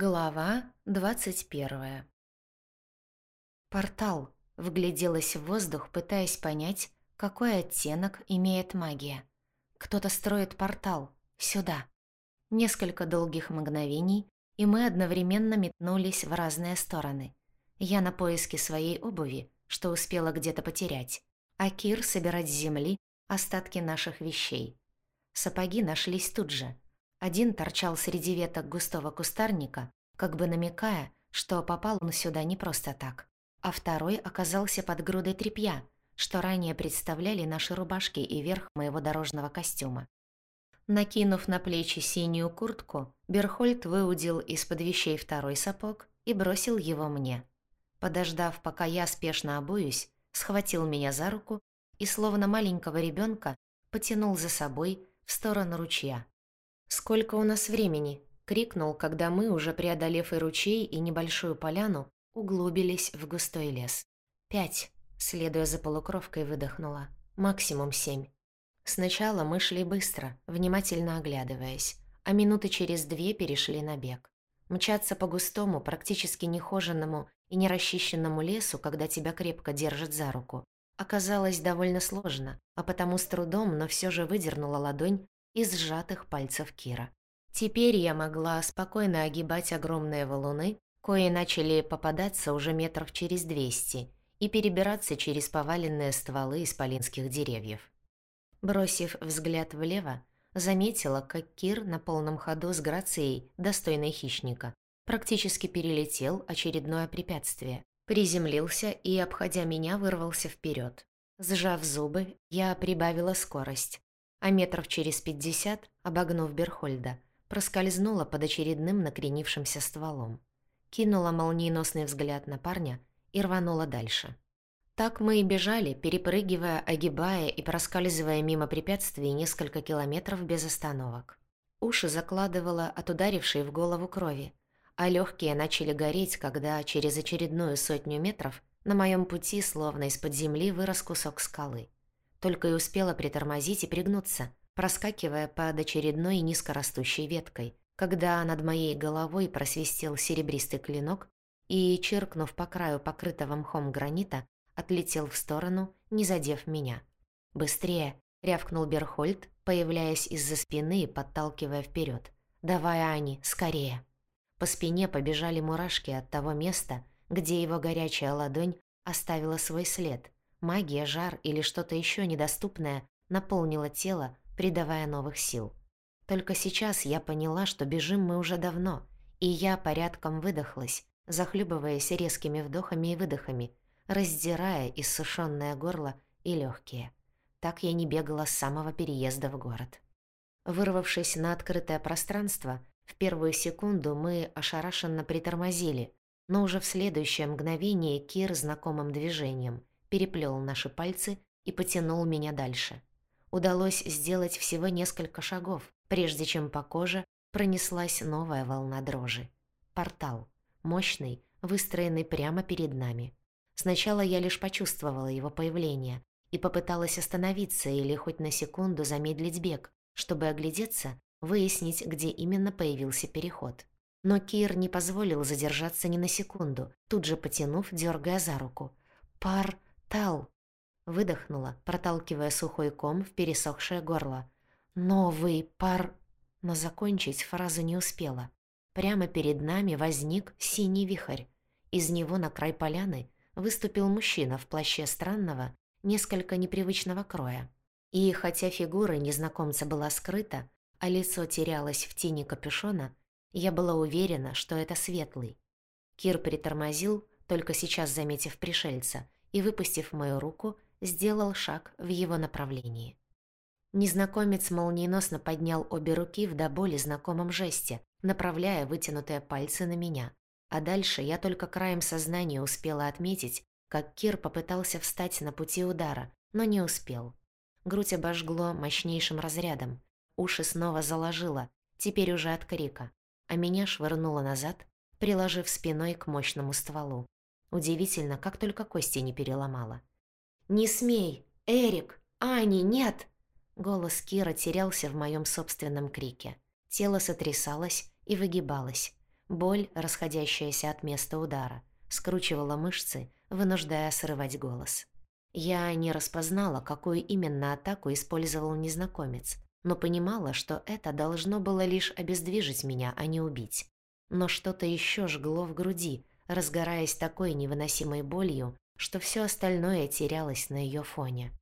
Глава двадцать первая Портал. Вгляделась в воздух, пытаясь понять, какой оттенок имеет магия. Кто-то строит портал. Сюда. Несколько долгих мгновений, и мы одновременно метнулись в разные стороны. Я на поиске своей обуви, что успела где-то потерять, а Кир собирать с земли остатки наших вещей. Сапоги нашлись тут же — один торчал среди веток густого кустарника, как бы намекая, что попал он сюда не просто так. А второй оказался под грудой тряпья, что ранее представляли наши рубашки и верх моего дорожного костюма. Накинув на плечи синюю куртку, Берхольд выудил из-под вещей второй сапог и бросил его мне. Подождав, пока я спешно обуюсь, схватил меня за руку и, словно маленького ребенка, потянул за собой в сторону ручья. «Сколько у нас времени?» — крикнул, когда мы, уже преодолев и ручей, и небольшую поляну, углубились в густой лес. «Пять», — следуя за полукровкой, выдохнула. «Максимум семь». Сначала мы шли быстро, внимательно оглядываясь, а минуты через две перешли на бег. Мчаться по густому, практически нехоженному и нерасчищенному лесу, когда тебя крепко держат за руку, оказалось довольно сложно, а потому с трудом, но все же выдернула ладонь из сжатых пальцев Кира. Теперь я могла спокойно огибать огромные валуны, кои начали попадаться уже метров через двести, и перебираться через поваленные стволы исполинских деревьев. Бросив взгляд влево, заметила, как Кир на полном ходу с грацией, достойной хищника, практически перелетел очередное препятствие, приземлился и, обходя меня, вырвался вперед. Сжав зубы, я прибавила скорость, а метров через пятьдесят, обогнув Берхольда, проскользнула под очередным накренившимся стволом. Кинула молниеносный взгляд на парня и рванула дальше. Так мы и бежали, перепрыгивая, огибая и проскальзывая мимо препятствий несколько километров без остановок. Уши закладывало от ударившей в голову крови, а легкие начали гореть, когда через очередную сотню метров на моем пути, словно из-под земли, вырос кусок скалы. Только и успела притормозить и пригнуться, проскакивая под очередной низкорастущей веткой, когда над моей головой просвистел серебристый клинок и, черкнув по краю покрытого мхом гранита, отлетел в сторону, не задев меня. «Быстрее!» — рявкнул Берхольд, появляясь из-за спины и подталкивая вперед. «Давай, Ани, скорее!» По спине побежали мурашки от того места, где его горячая ладонь оставила свой след — Магия, жар или что-то еще недоступное наполнило тело, придавая новых сил. Только сейчас я поняла, что бежим мы уже давно, и я порядком выдохлась, захлебываясь резкими вдохами и выдохами, раздирая иссушённое горло и легкие. Так я не бегала с самого переезда в город. Вырвавшись на открытое пространство, в первую секунду мы ошарашенно притормозили, но уже в следующее мгновение Кир знакомым движением переплел наши пальцы и потянул меня дальше. Удалось сделать всего несколько шагов, прежде чем по коже пронеслась новая волна дрожи. Портал. Мощный, выстроенный прямо перед нами. Сначала я лишь почувствовала его появление и попыталась остановиться или хоть на секунду замедлить бег, чтобы оглядеться, выяснить, где именно появился переход. Но Кир не позволил задержаться ни на секунду, тут же потянув, дергая за руку. «Пар...» «Тал!» Выдохнула, проталкивая сухой ком в пересохшее горло. «Новый пар...» Но закончить фразу не успела. Прямо перед нами возник синий вихрь. Из него на край поляны выступил мужчина в плаще странного, несколько непривычного кроя. И хотя фигура незнакомца была скрыта, а лицо терялось в тени капюшона, я была уверена, что это светлый. Кир притормозил, только сейчас заметив пришельца, и, выпустив мою руку, сделал шаг в его направлении. Незнакомец молниеносно поднял обе руки в до боли знакомом жесте, направляя вытянутые пальцы на меня. А дальше я только краем сознания успела отметить, как Кир попытался встать на пути удара, но не успел. Грудь обожгло мощнейшим разрядом. Уши снова заложило, теперь уже от крика, а меня швырнуло назад, приложив спиной к мощному стволу. Удивительно, как только кости не переломала. «Не смей! Эрик! Ани, нет!» Голос Кира терялся в моем собственном крике. Тело сотрясалось и выгибалось. Боль, расходящаяся от места удара, скручивала мышцы, вынуждая срывать голос. Я не распознала, какую именно атаку использовал незнакомец, но понимала, что это должно было лишь обездвижить меня, а не убить. Но что-то еще жгло в груди, разгораясь такой невыносимой болью, что все остальное терялось на ее фоне.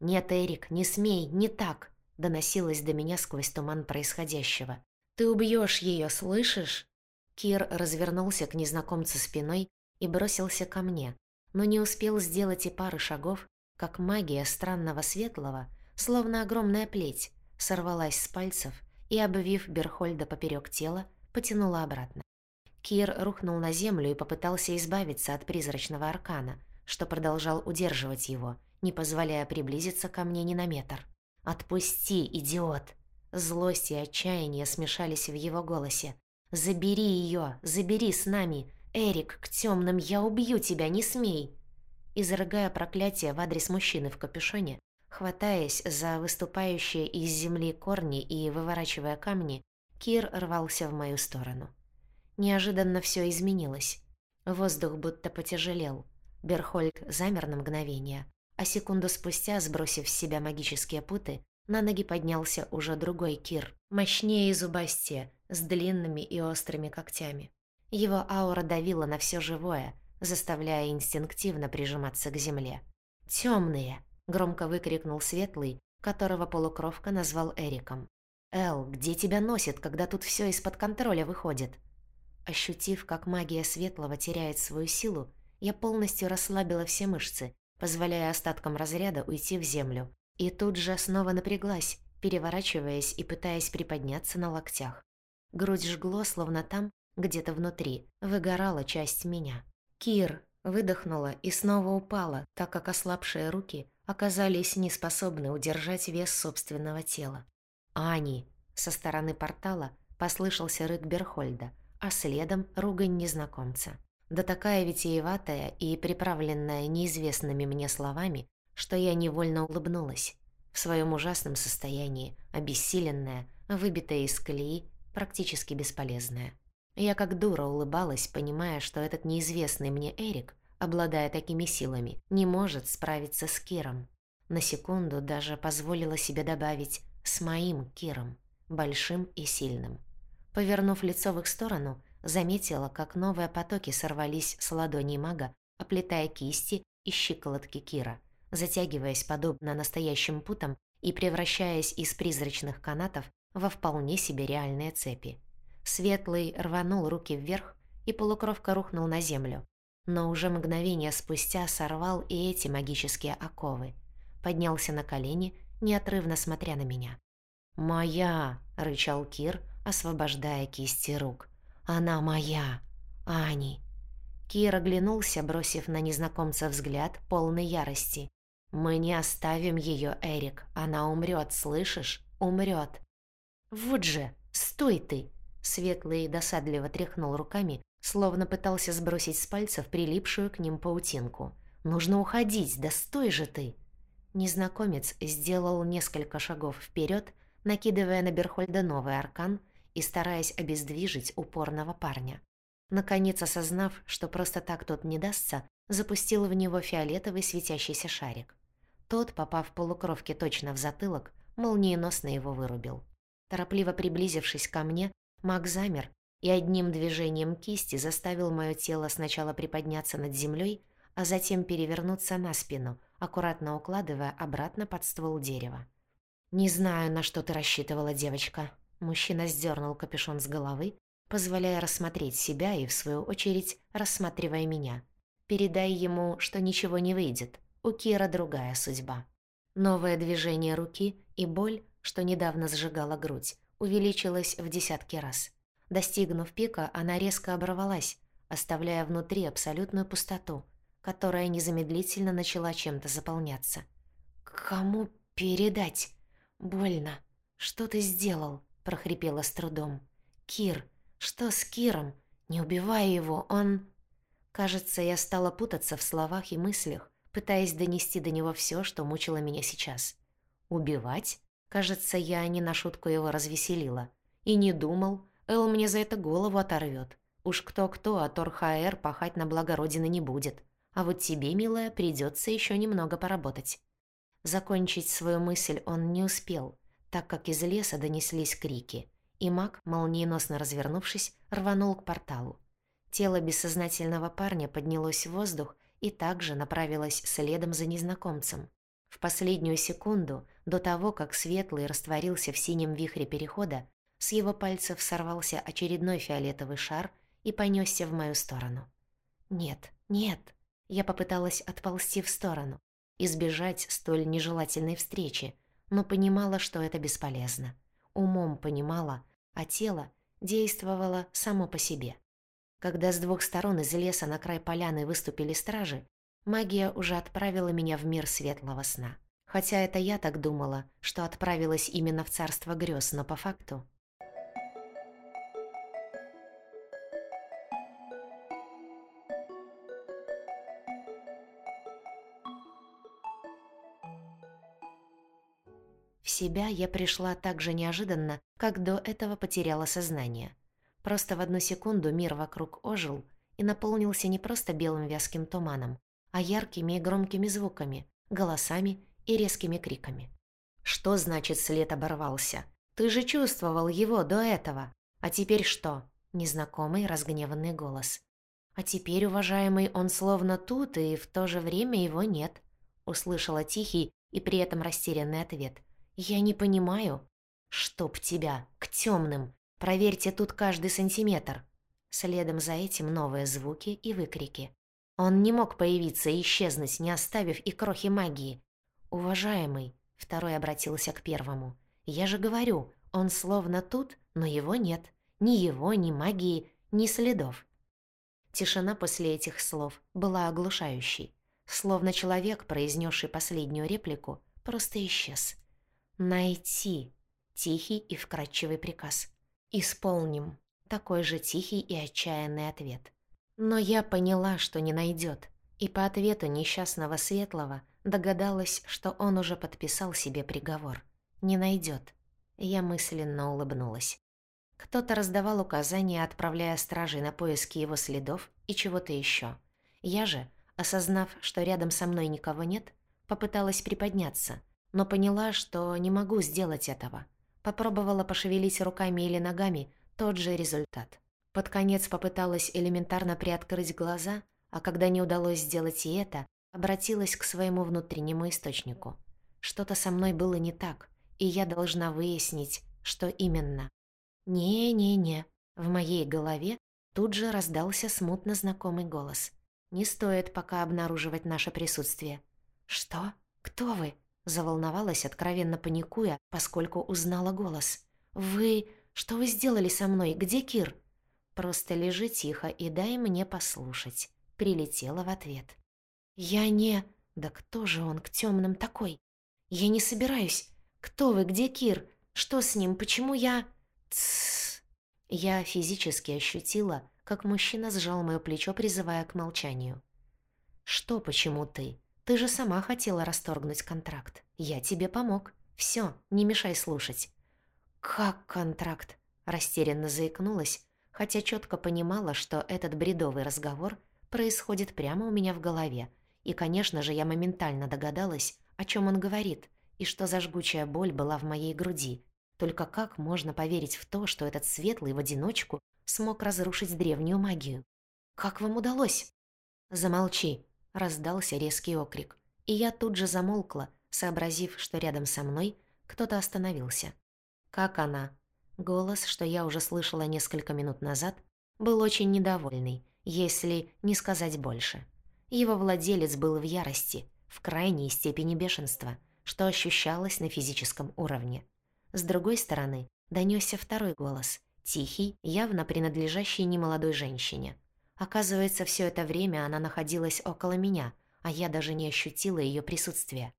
«Нет, Эрик, не смей, не так!» — доносилось до меня сквозь туман происходящего. «Ты убьешь ее, слышишь?» Кир развернулся к незнакомцу спиной и бросился ко мне, но не успел сделать и пары шагов, как магия странного светлого, словно огромная плеть, сорвалась с пальцев и, обвив Берхольда поперек тела, потянула обратно. Кир рухнул на землю и попытался избавиться от призрачного аркана, что продолжал удерживать его, не позволяя приблизиться ко мне ни на метр. «Отпусти, идиот!» Злость и отчаяние смешались в его голосе. «Забери ее! Забери с нами! Эрик, к темным я убью тебя, не смей!» Изрыгая проклятие в адрес мужчины в капюшоне, хватаясь за выступающие из земли корни и выворачивая камни, Кир рвался в мою сторону. Неожиданно все изменилось. Воздух будто потяжелел. Берхольд замер на мгновение, а секунду спустя, сбросив с себя магические путы, на ноги поднялся уже другой Кир, мощнее и зубастее, с длинными и острыми когтями. Его аура давила на все живое, заставляя инстинктивно прижиматься к земле. «Темные!» — громко выкрикнул Светлый, которого полукровка назвал Эриком. «Эл, где тебя носит, когда тут все из-под контроля выходит?» Ощутив, как магия светлого теряет свою силу, я полностью расслабила все мышцы, позволяя остаткам разряда уйти в землю. И тут же снова напряглась, переворачиваясь и пытаясь приподняться на локтях. Грудь жгло, словно там, где-то внутри, выгорала часть меня. «Кир!» выдохнула и снова упала, так как ослабшие руки оказались неспособны удержать вес собственного тела. «Ани!» Со стороны портала послышался рык Берхольда, а следом ругань незнакомца. Да такая витиеватая и приправленная неизвестными мне словами, что я невольно улыбнулась. В своем ужасном состоянии, обессиленная, выбитая из колеи, практически бесполезная. Я как дура улыбалась, понимая, что этот неизвестный мне Эрик, обладая такими силами, не может справиться с Киром. На секунду даже позволила себе добавить «с моим Киром», большим и сильным. Повернув лицо в их сторону, заметила, как новые потоки сорвались с ладоней мага, оплетая кисти и щиколотки Кира, затягиваясь подобно настоящим путам и превращаясь из призрачных канатов во вполне себе реальные цепи. Светлый рванул руки вверх, и полукровка рухнул на землю. Но уже мгновение спустя сорвал и эти магические оковы. Поднялся на колени, неотрывно смотря на меня. «Моя!» — рычал Кир, освобождая кисти рук. «Она моя! Ани!» Кир оглянулся, бросив на незнакомца взгляд полной ярости. «Мы не оставим ее, Эрик. Она умрет, слышишь? Умрет!» «Вот же! Стой ты!» Светлый досадливо тряхнул руками, словно пытался сбросить с пальцев прилипшую к ним паутинку. «Нужно уходить, да стой же ты!» Незнакомец сделал несколько шагов вперед, накидывая на Берхольда новый аркан и стараясь обездвижить упорного парня. Наконец, осознав, что просто так тот не дастся, запустил в него фиолетовый светящийся шарик. Тот, попав полукровке точно в затылок, молниеносно его вырубил. Торопливо приблизившись ко мне, маг замер и одним движением кисти заставил мое тело сначала приподняться над землей, а затем перевернуться на спину, аккуратно укладывая обратно под ствол дерева. «Не знаю, на что ты рассчитывала, девочка». Мужчина сдернул капюшон с головы, позволяя рассмотреть себя и, в свою очередь, рассматривая меня. «Передай ему, что ничего не выйдет. У Кира другая судьба». Новое движение руки и боль, что недавно сжигала грудь, увеличилась в десятки раз. Достигнув пика, она резко оборвалась, оставляя внутри абсолютную пустоту, которая незамедлительно начала чем-то заполняться. «Кому передать?» «Больно. Что ты сделал?» — прохрипела с трудом. «Кир. Что с Киром? Не убивай его, он...» Кажется, я стала путаться в словах и мыслях, пытаясь донести до него все, что мучило меня сейчас. «Убивать?» Кажется, я не на шутку его развеселила. И не думал, Эл мне за это голову оторвет. Уж кто-кто, а Торхаэр пахать на благо Родины не будет. А вот тебе, милая, придется еще немного поработать». Закончить свою мысль он не успел, так как из леса донеслись крики, и маг, молниеносно развернувшись, рванул к порталу. Тело бессознательного парня поднялось в воздух и также направилось следом за незнакомцем. В последнюю секунду, до того, как Светлый растворился в синем вихре перехода, с его пальцев сорвался очередной фиолетовый шар и понесся в мою сторону. «Нет, нет!» Я попыталась отползти в сторону, избежать столь нежелательной встречи, но понимала, что это бесполезно. Умом понимала, а тело действовало само по себе. Когда с двух сторон из леса на край поляны выступили стражи, магия уже отправила меня в мир светлого сна. Хотя это я так думала, что отправилась именно в царство грез, но по факту себя я пришла так же неожиданно, как до этого потеряла сознание. Просто в одну секунду мир вокруг ожил и наполнился не просто белым вязким туманом, а яркими и громкими звуками, голосами и резкими криками. «Что значит след оборвался? Ты же чувствовал его до этого. А теперь что?» Незнакомый разгневанный голос. «А теперь, уважаемый, он словно тут, и в то же время его нет», услышала тихий и при этом растерянный ответ – «Я не понимаю». «Чтоб тебя, к темным! Проверьте тут каждый сантиметр!» Следом за этим новые звуки и выкрики. Он не мог появиться и исчезнуть, не оставив и крохи магии. «Уважаемый», — второй обратился к первому, — «я же говорю, он словно тут, но его нет. Ни его, ни магии, ни следов». Тишина после этих слов была оглушающей. Словно человек, произнесший последнюю реплику, просто исчез. «Найти» — тихий и вкрадчивый приказ. «Исполним» — такой же тихий и отчаянный ответ. Но я поняла, что не найдет, и по ответу несчастного Светлого догадалась, что он уже подписал себе приговор. «Не найдет». Я мысленно улыбнулась. Кто-то раздавал указания, отправляя стражей на поиски его следов и чего-то еще. Я же, осознав, что рядом со мной никого нет, попыталась приподняться, но поняла, что не могу сделать этого. Попробовала пошевелить руками или ногами, тот же результат. Под конец попыталась элементарно приоткрыть глаза, а когда не удалось сделать и это, обратилась к своему внутреннему источнику. Что-то со мной было не так, и я должна выяснить, что именно. «Не-не-не», в моей голове тут же раздался смутно знакомый голос. «Не стоит пока обнаруживать наше присутствие». «Что? Кто вы?» Заволновалась, откровенно паникуя, поскольку узнала голос. «Вы... Что вы сделали со мной? Где Кир?» «Просто лежи тихо и дай мне послушать», — прилетела в ответ. «Я не... Да кто же он к темным такой? Я не собираюсь. Кто вы? Где Кир? Что с ним? Почему я...» «Тссс...» Я физически ощутила, как мужчина сжал моё плечо, призывая к молчанию. «Что почему ты? Ты же сама хотела расторгнуть контракт. Я тебе помог. Все, не мешай слушать». «Как контракт?» – растерянно заикнулась, хотя четко понимала, что этот бредовый разговор происходит прямо у меня в голове. И, конечно же, я моментально догадалась, о чем он говорит, и что за жгучая боль была в моей груди. Только как можно поверить в то, что этот светлый в одиночку смог разрушить древнюю магию? «Как вам удалось?» «Замолчи», Раздался резкий окрик, и я тут же замолкла, сообразив, что рядом со мной кто-то остановился. «Как она?» Голос, что я уже слышала несколько минут назад, был очень недовольный, если не сказать больше. Его владелец был в ярости, в крайней степени бешенства, что ощущалось на физическом уровне. С другой стороны, донёсся второй голос, тихий, явно принадлежащий немолодой женщине. Оказывается, все это время она находилась около меня, а я даже не ощутила ее присутствия.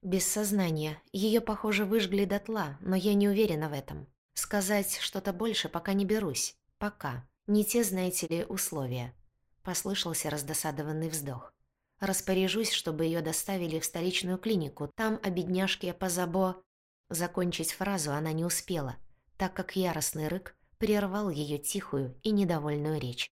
Без сознания. Ее, похоже, выжгли дотла, но я не уверена в этом. Сказать что-то больше пока не берусь. Пока. Не те, знаете ли, условия. Послышался раздосадованный вздох. Распоряжусь, чтобы ее доставили в столичную клинику. Там о бедняжке позабо... Закончить фразу она не успела, так как яростный рык прервал ее тихую и недовольную речь.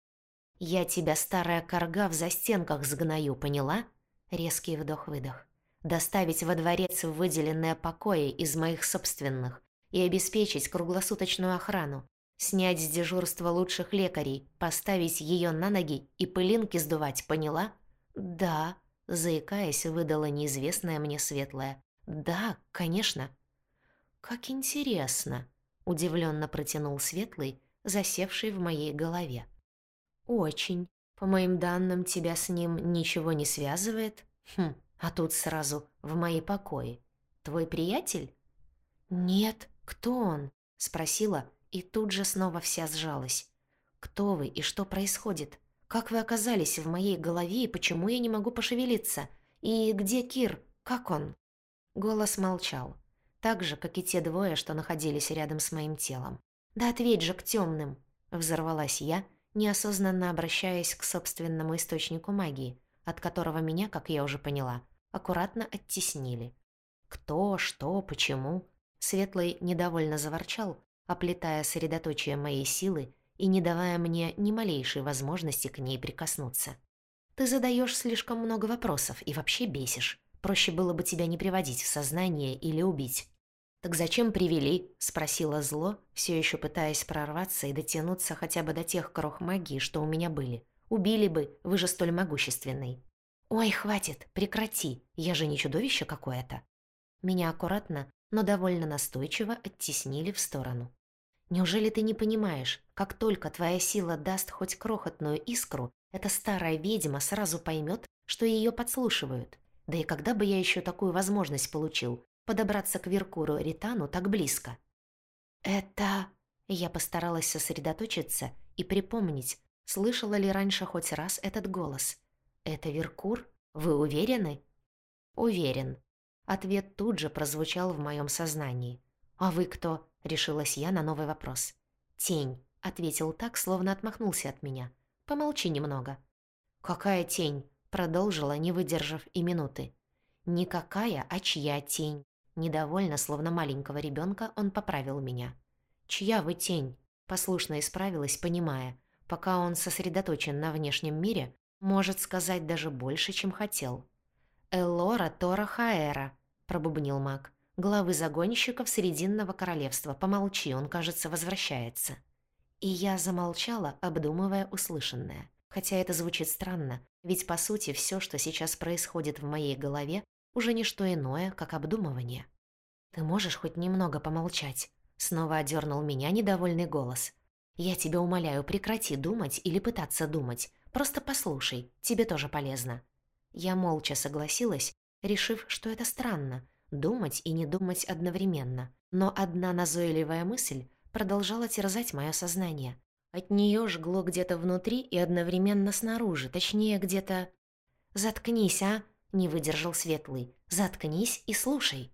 «Я тебя, старая корга, в застенках сгною, поняла?» Резкий вдох-выдох. «Доставить во дворец в выделенное покои из моих собственных и обеспечить круглосуточную охрану, снять с дежурства лучших лекарей, поставить ее на ноги и пылинки сдувать, поняла?» «Да», — заикаясь, выдала неизвестная мне светлая. «Да, конечно». «Как интересно», — удивленно протянул Светлый, засевший в моей голове. «Очень. По моим данным, тебя с ним ничего не связывает? Хм, а тут сразу в мои покои. Твой приятель?» «Нет, кто он?» — спросила, и тут же снова вся сжалась. «Кто вы и что происходит? Как вы оказались в моей голове и почему я не могу пошевелиться? И где Кир? Как он?» Голос молчал. Так же, как и те двое, что находились рядом с моим телом. «Да ответь же к темным!» Взорвалась я, неосознанно обращаясь к собственному источнику магии, от которого меня, как я уже поняла, аккуратно оттеснили. Кто, что, почему? Светлый недовольно заворчал, оплетая средоточие моей силы и не давая мне ни малейшей возможности к ней прикоснуться. «Ты задаешь слишком много вопросов и вообще бесишь. Проще было бы тебя не приводить в сознание или убить». «Так зачем привели?» — спросила зло, все еще пытаясь прорваться и дотянуться хотя бы до тех крох магии, что у меня были. «Убили бы, вы же столь могущественный». «Ой, хватит, прекрати, я же не чудовище какое-то». Меня аккуратно, но довольно настойчиво оттеснили в сторону. «Неужели ты не понимаешь, как только твоя сила даст хоть крохотную искру, эта старая ведьма сразу поймет, что ее подслушивают? Да и когда бы я еще такую возможность получил, подобраться к Веркуру Ритану так близко. «Это...» Я постаралась сосредоточиться и припомнить, слышала ли раньше хоть раз этот голос. «Это Веркур? Вы уверены?» «Уверен». Ответ тут же прозвучал в моем сознании. «А вы кто?» — решилась я на новый вопрос. «Тень», — ответил так, словно отмахнулся от меня. «Помолчи немного». «Какая тень?» — продолжила, не выдержав и минуты. «Никакая, а чья тень?» Недовольно, словно маленького ребенка, он поправил меня. «Чья вы тень?» Послушно исправилась, понимая, пока он сосредоточен на внешнем мире, может сказать даже больше, чем хотел. «Элора Тора Хаэра», — пробубнил маг. «Главы загонщиков Срединного Королевства. Помолчи, он, кажется, возвращается». И я замолчала, обдумывая услышанное. Хотя это звучит странно, ведь по сути все, что сейчас происходит в моей голове, уже не что иное, как обдумывание. «Ты можешь хоть немного помолчать?» Снова одернул меня недовольный голос. «Я тебя умоляю, прекрати думать или пытаться думать. Просто послушай, тебе тоже полезно». Я молча согласилась, решив, что это странно — думать и не думать одновременно. Но одна назойливая мысль продолжала терзать мое сознание. От нее жгло где-то внутри и одновременно снаружи, точнее, где-то... «Заткнись, а!» — не выдержал Светлый. «Заткнись и слушай».